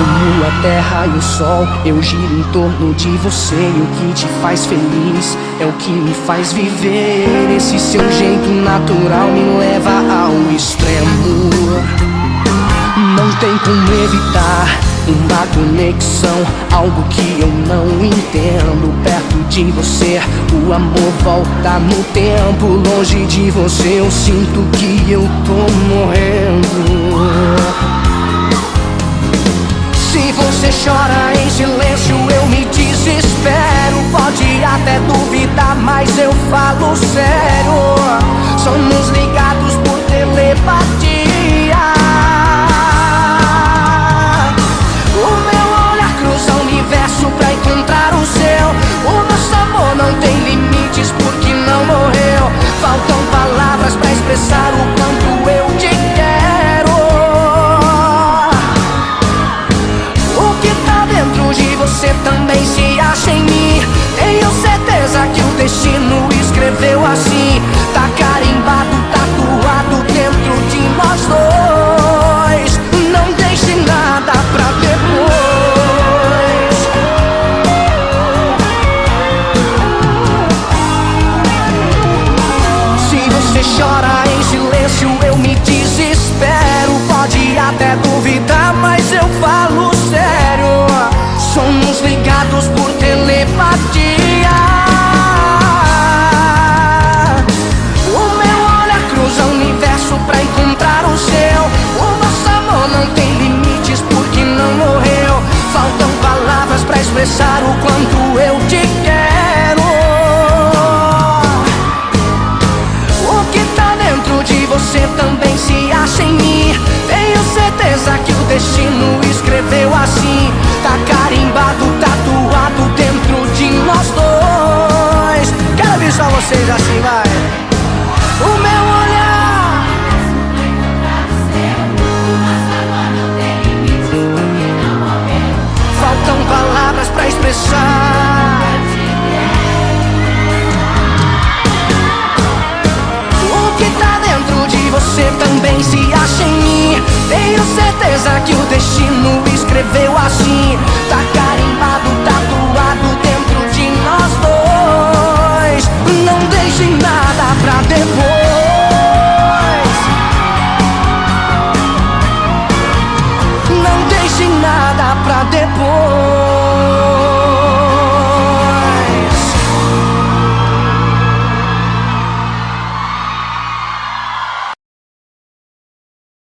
Como a terra e o sol, eu giro em torno de você. E o que te faz feliz é o que me faz viver. Esse seu jeito natural me leva ao extremo. Não tem como evitar uma conexão, algo que eu não entendo. De você, o amor volta no tempo. Longe de você, eu sinto que eu tô morrendo. Se você chora em silêncio, eu me desespero. Pode até duvidar, mas eu falo sério. Somos ligados por telepatia. O meu olhar cruza o universo pra encontrar o seu. Você também se acha em mim. Tenho certeza que o destino escreveu assim. Tá carimbado, tatuado dentro de nós dois. Não deixe nada pra depois. Se você chora em silêncio, eu me desespero. Pode até duvidar, expressar o quanto eu te quero. O que tá dentro de você também se acha em mim. Tenho certeza que o destino escreveu assim. Tá carimbado, tatuado dentro de nós dois. Quero só vocês assim. decided